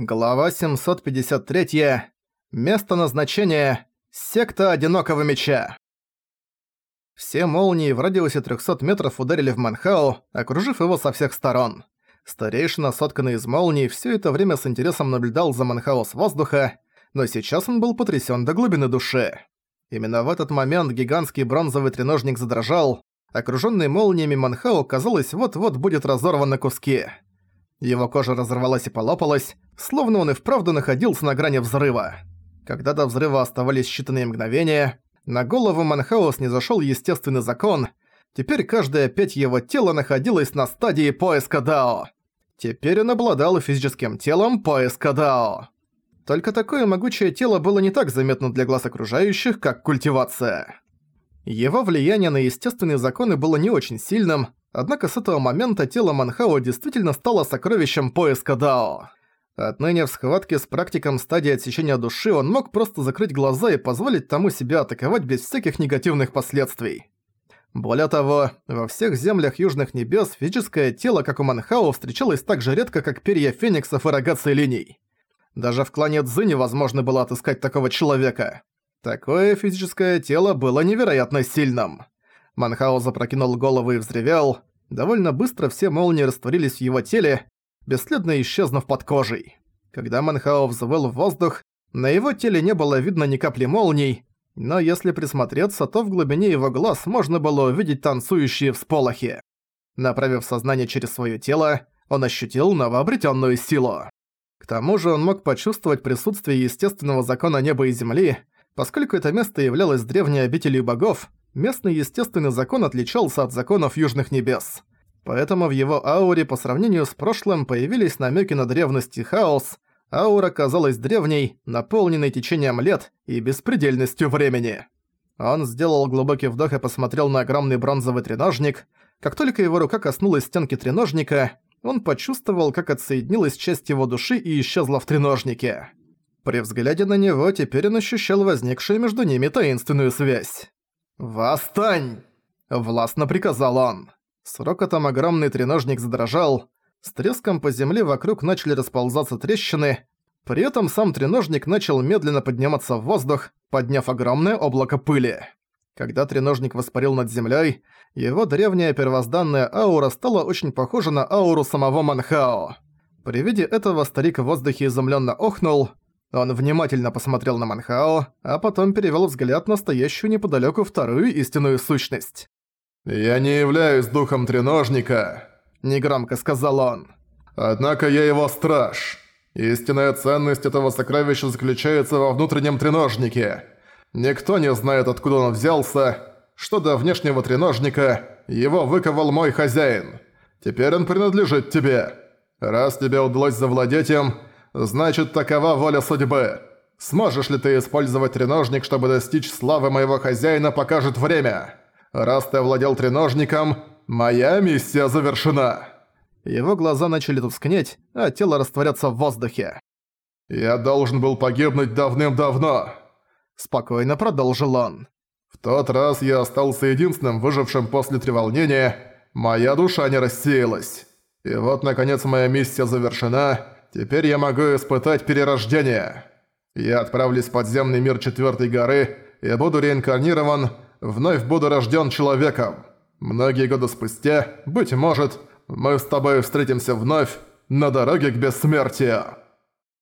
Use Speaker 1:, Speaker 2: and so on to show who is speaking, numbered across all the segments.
Speaker 1: Глава 753. Место назначения. Секта Одинокого Меча. Все молнии в радиусе 300 метров ударили в Манхао, окружив его со всех сторон. Старейшина, сотканный из молний, все это время с интересом наблюдал за Манхао с воздуха, но сейчас он был потрясен до глубины души. Именно в этот момент гигантский бронзовый треножник задрожал, окруженный молниями Манхао, казалось, вот-вот будет разорван на куски. Его кожа разорвалась и полопалась, словно он и вправду находился на грани взрыва. Когда до взрыва оставались считанные мгновения, на голову Манхаус не зашел естественный закон. Теперь каждая пять его тела находилась на стадии поиска Дао. Теперь он обладал физическим телом поиска Дао. Только такое могучее тело было не так заметно для глаз окружающих, как культивация. Его влияние на естественные законы было не очень сильным, однако с этого момента тело Манхао действительно стало сокровищем поиска Дао. Отныне в схватке с практиком стадии отсечения души он мог просто закрыть глаза и позволить тому себя атаковать без всяких негативных последствий. Более того, во всех землях Южных Небес физическое тело, как у Манхао, встречалось так же редко, как перья фениксов и рогатые линий. Даже в клане Цзы невозможно было отыскать такого человека. Такое физическое тело было невероятно сильным. Манхао запрокинул голову и взревел. Довольно быстро все молнии растворились в его теле, бесследно исчезнув под кожей. Когда Манхао взвыл в воздух, на его теле не было видно ни капли молний, но если присмотреться, то в глубине его глаз можно было увидеть танцующие всполохи. Направив сознание через своё тело, он ощутил новообретённую силу. К тому же он мог почувствовать присутствие естественного закона неба и земли, поскольку это место являлось древней обителью богов, местный естественный закон отличался от законов Южных Небес. Поэтому в его ауре по сравнению с прошлым появились намеки на древность и хаос, аура казалась древней, наполненной течением лет и беспредельностью времени. Он сделал глубокий вдох и посмотрел на огромный бронзовый треножник. Как только его рука коснулась стенки треножника, он почувствовал, как отсоединилась часть его души и исчезла в треножнике. При взгляде на него теперь он ощущал возникшую между ними таинственную связь. «Восстань!» – властно приказал он. С рокотом огромный треножник задрожал, с треском по земле вокруг начали расползаться трещины, при этом сам треножник начал медленно подниматься в воздух, подняв огромное облако пыли. Когда треножник воспарил над землей, его древняя первозданная аура стала очень похожа на ауру самого Манхао. При виде этого старик в воздухе изумленно охнул, он внимательно посмотрел на Манхао, а потом перевел взгляд на стоящую неподалеку вторую истинную сущность.
Speaker 2: «Я не являюсь духом треножника», — негромко сказал он. «Однако я его страж. Истинная ценность этого сокровища заключается во внутреннем треножнике. Никто не знает, откуда он взялся. Что до внешнего треножника, его выковал мой хозяин. Теперь он принадлежит тебе. Раз тебе удалось завладеть им, значит такова воля судьбы. Сможешь ли ты использовать треножник, чтобы достичь славы моего хозяина, покажет время». Раз ты овладел треножником, моя миссия завершена!»
Speaker 1: Его глаза начали тускнеть, а тело растворяться в воздухе.
Speaker 2: «Я должен был погибнуть давным-давно», —
Speaker 1: спокойно продолжил он.
Speaker 2: «В тот раз я остался единственным выжившим после треволнения, моя душа не рассеялась. И вот, наконец, моя миссия завершена, теперь я могу испытать перерождение. Я отправлюсь в подземный мир Четвертой горы и буду реинкарнирован, вновь буду рожден человеком. Многие годы спустя, быть может, мы с тобой встретимся вновь на дороге к бессмертию».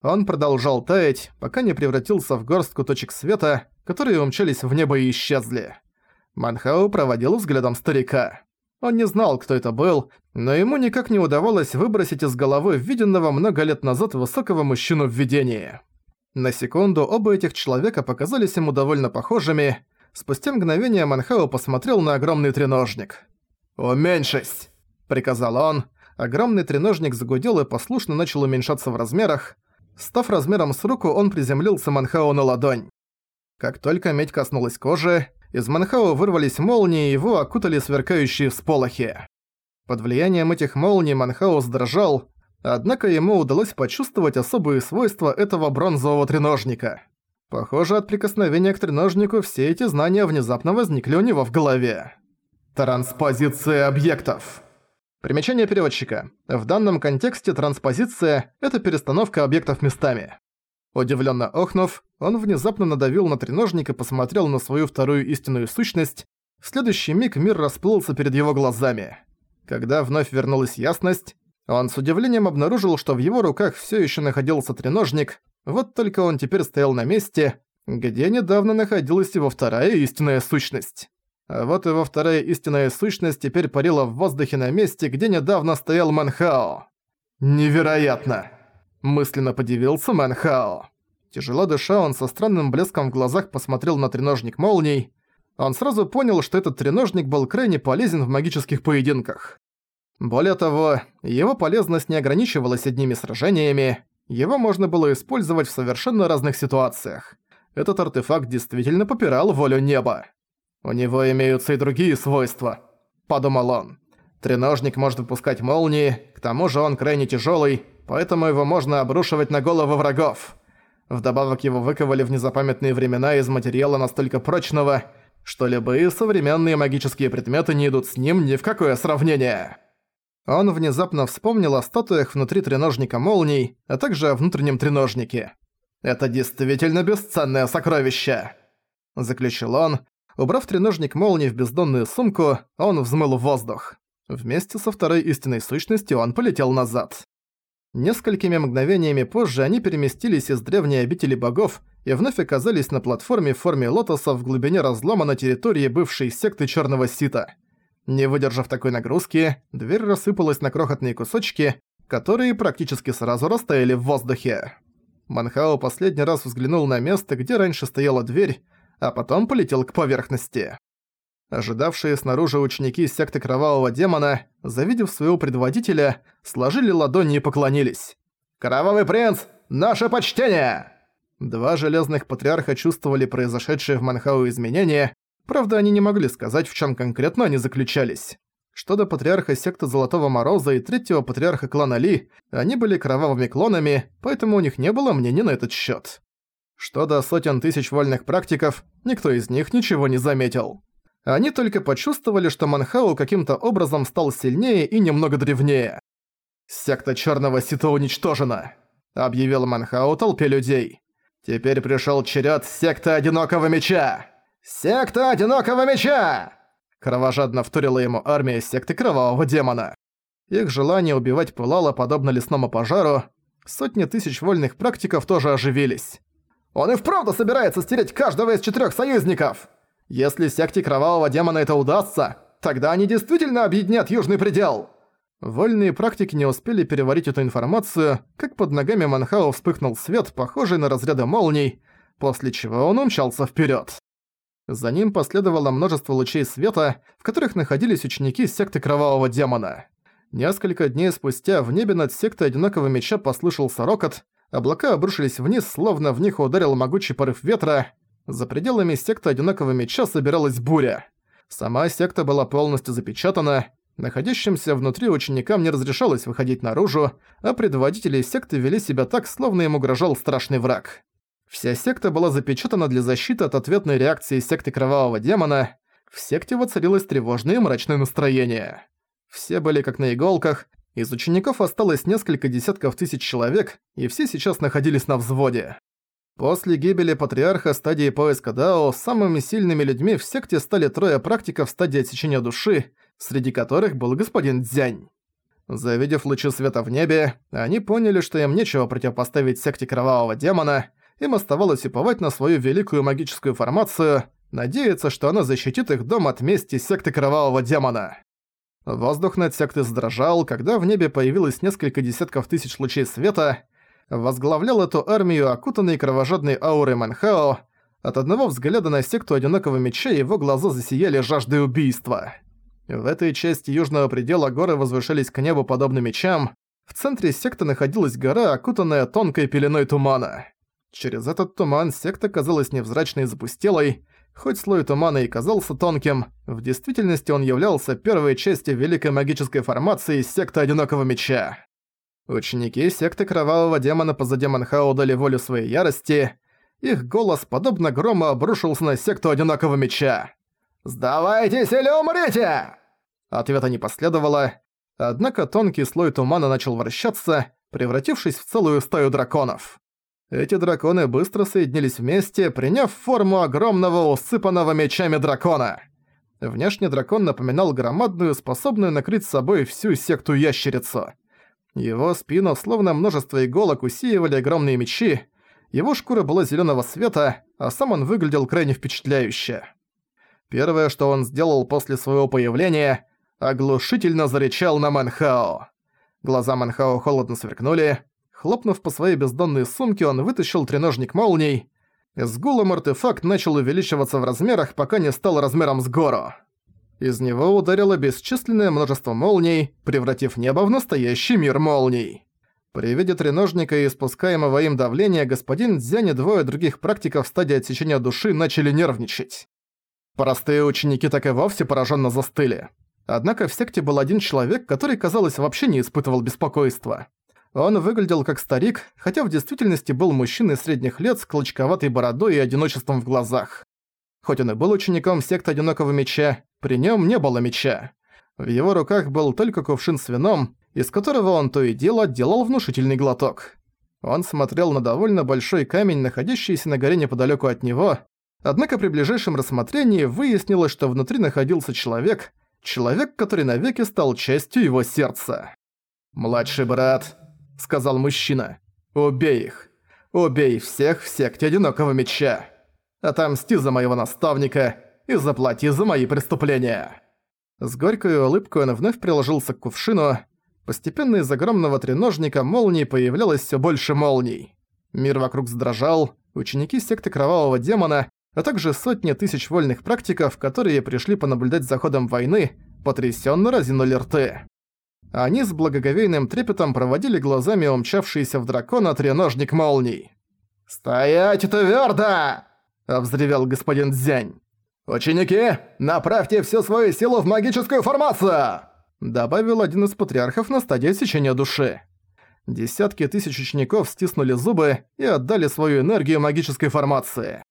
Speaker 1: Он продолжал таять, пока не превратился в горстку точек света, которые умчались в небо и исчезли. Манхау проводил взглядом старика. Он не знал, кто это был, но ему никак не удавалось выбросить из головы виденного много лет назад высокого мужчину в видении. На секунду оба этих человека показались ему довольно похожими, Спустя мгновение Манхао посмотрел на огромный треножник. «Уменьшись!» – приказал он. Огромный треножник загудел и послушно начал уменьшаться в размерах. Став размером с руку, он приземлился Манхао на ладонь. Как только медь коснулась кожи, из Манхао вырвались молнии его окутали сверкающие всполохи. Под влиянием этих молний Манхао сдрожал, однако ему удалось почувствовать особые свойства этого бронзового треножника – Похоже, от прикосновения к треножнику все эти знания внезапно возникли у него в голове. Транспозиция объектов. Примечание переводчика. В данном контексте транспозиция – это перестановка объектов местами. Удивленно охнув, он внезапно надавил на треножник и посмотрел на свою вторую истинную сущность. В следующий миг мир расплылся перед его глазами. Когда вновь вернулась ясность, он с удивлением обнаружил, что в его руках все еще находился треножник, вот только он теперь стоял на месте, где недавно находилась его вторая истинная сущность. А вот его вторая истинная сущность теперь парила в воздухе на месте, где недавно стоял Манхао. «Невероятно!» – мысленно подивился Манхао. Тяжело дыша, он со странным блеском в глазах посмотрел на треножник молний. Он сразу понял, что этот треножник был крайне полезен в магических поединках. Более того, его полезность не ограничивалась одними сражениями, его можно было использовать в совершенно разных ситуациях. Этот артефакт действительно попирал волю неба. «У него имеются и другие свойства», — подумал он. «Треножник может выпускать молнии, к тому же он крайне тяжелый, поэтому его можно обрушивать на головы врагов. Вдобавок его выковали в незапамятные времена из материала настолько прочного, что любые современные магические предметы не идут с ним ни в какое сравнение». Он внезапно вспомнил о статуях внутри треножника молний, а также о внутреннем треножнике. «Это действительно бесценное сокровище!» Заключил он. Убрав треножник молнии в бездонную сумку, он взмыл в воздух. Вместе со второй истинной сущностью он полетел назад. Несколькими мгновениями позже они переместились из древней обители богов и вновь оказались на платформе в форме лотоса в глубине разлома на территории бывшей секты Черного Сита. Не выдержав такой нагрузки, дверь рассыпалась на крохотные кусочки, которые практически сразу растаяли в воздухе. Манхао последний раз взглянул на место, где раньше стояла дверь, а потом полетел к поверхности. Ожидавшие снаружи ученики секты Кровавого Демона, завидев своего предводителя, сложили ладони и поклонились. «Кровавый принц, наше почтение!» Два железных патриарха чувствовали произошедшие в Манхау изменения, правда они не могли сказать, в чем конкретно они заключались. Что до патриарха секты Золотого Мороза и третьего патриарха клана Ли, они были кровавыми клонами, поэтому у них не было мнений на этот счет. Что до сотен тысяч вольных практиков, никто из них ничего не заметил. Они только почувствовали, что Манхау каким-то образом стал сильнее и немного древнее. «Секта Черного Сита уничтожена», — объявил Манхау толпе людей. «Теперь пришел черед секты Одинокого Меча!» «Секта Одинокого Меча!» Кровожадно вторила ему армия секты Кровавого Демона. Их желание убивать пылало подобно лесному пожару. Сотни тысяч вольных практиков тоже оживились. Он и вправду собирается стереть каждого из четырех союзников. Если секте Кровавого Демона это удастся, тогда они действительно объединят Южный Предел. Вольные практики не успели переварить эту информацию, как под ногами Манхао вспыхнул свет, похожий на разряды молний, после чего он умчался вперед. За ним последовало множество лучей света, в которых находились ученики секты Кровавого Демона. Несколько дней спустя в небе над сектой Одинокого Меча послышался рокот, Облака обрушились вниз, словно в них ударил могучий порыв ветра. За пределами секты Одинокого Меча собиралась буря. Сама секта была полностью запечатана, находящимся внутри ученикам не разрешалось выходить наружу, а предводители секты вели себя так, словно им угрожал страшный враг. Вся секта была запечатана для защиты от ответной реакции секты Кровавого Демона. В секте воцарилось тревожное и мрачное настроение. Все были как на иголках, из учеников осталось несколько десятков тысяч человек, и все сейчас находились на взводе. После гибели Патриарха стадии поиска Дао самыми сильными людьми в секте стали трое практиков стадии отсечения души, среди которых был господин Дзянь. Завидев лучи света в небе, они поняли, что им нечего противопоставить секте Кровавого Демона, им оставалось уповать на свою великую магическую формацию, надеяться, что она защитит их дом от мести секты Кровавого Демона. Воздух над сектой задрожал, когда в небе появилось несколько десятков тысяч лучей света. Возглавлял эту армию окутанный кровожадной аурой Манхао. От одного взгляда на секту Одинокого Меча его глаза засияли жаждой убийства. В этой части южного предела горы возвышались к небу подобно мечам. В центре секты находилась гора, окутанная тонкой пеленой тумана. Через этот туман секта казалась невзрачной и запустелой, Хоть слой тумана и казался тонким, в действительности он являлся первой частью великой магической формации секты Одинокого Меча. Ученики секты Кровавого Демона позади Манхао дали волю своей ярости. Их голос, подобно грому, обрушился на секту Одинокого Меча. «Сдавайтесь или умрите!» Ответа не последовало. Однако тонкий слой тумана начал вращаться, превратившись в целую стаю драконов. Эти драконы быстро соединились вместе, приняв форму огромного усыпанного мечами дракона. Внешне дракон напоминал громадную, способную накрыть собой всю секту ящерицу. Его спину, словно множество иголок, усеивали огромные мечи, его шкура была зеленого цвета, а сам он выглядел крайне впечатляюще. Первое, что он сделал после своего появления, оглушительно зарычал на Манхао. Глаза Манхао холодно сверкнули, Хлопнув по своей бездонной сумке, он вытащил треножник молний. С гулом артефакт начал увеличиваться в размерах, пока не стал размером с гору. Из него ударило бесчисленное множество молний, превратив небо в настоящий мир молний. При виде треножника и испускаемого им давления господин Дзянь и двое других практиков в стадии отсечения души начали нервничать. Простые ученики так и вовсе пораженно застыли. Однако в секте был один человек, который, казалось, вообще не испытывал беспокойства. Он выглядел как старик, хотя в действительности был мужчиной средних лет с клочковатой бородой и одиночеством в глазах. Хоть он и был учеником секты Одинокого Меча, при нем не было меча. В его руках был только кувшин с вином, из которого он то и дело делал внушительный глоток. Он смотрел на довольно большой камень, находящийся на горе неподалеку от него, однако при ближайшем рассмотрении выяснилось, что внутри находился человек, человек, который навеки стал частью его сердца. «Младший брат», — сказал мужчина. «Убей их. Убей всех в секте Одинокого Меча. Отомсти за моего наставника и заплати за мои преступления». С горькой улыбкой он вновь приложился к кувшину. Постепенно из огромного треножника молнии появлялось все больше молний. Мир вокруг задрожал, ученики секты Кровавого Демона, а также сотни тысяч вольных практиков, которые пришли понаблюдать за ходом войны, потрясенно разинули рты. Они с благоговейным трепетом проводили глазами умчавшийся в дракона треножник молний. «Стоять твердо!» – взревел господин Дзянь. «Ученики, направьте всю свою силу в магическую формацию!» Добавил один из патриархов на стадии сечения души. Десятки тысяч учеников стиснули зубы и отдали свою энергию магической формации.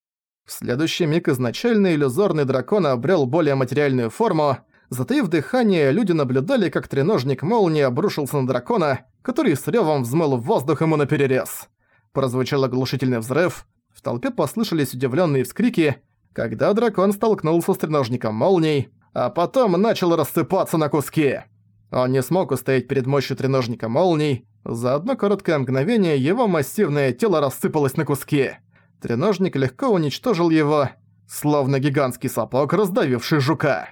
Speaker 1: В следующий миг изначальный иллюзорный дракон обрел более материальную форму, Затаив дыхание, люди наблюдали, как треножник молнии обрушился на дракона, который с рёвом взмыл в воздух ему наперерез. Прозвучал оглушительный взрыв, в толпе послышались удивленные вскрики, когда дракон столкнулся с треножником молний, а потом начал рассыпаться на куски. Он не смог устоять перед мощью треножника молний, за одно короткое мгновение его массивное тело рассыпалось на куски. Треножник легко уничтожил его, словно гигантский сапог, раздавивший жука.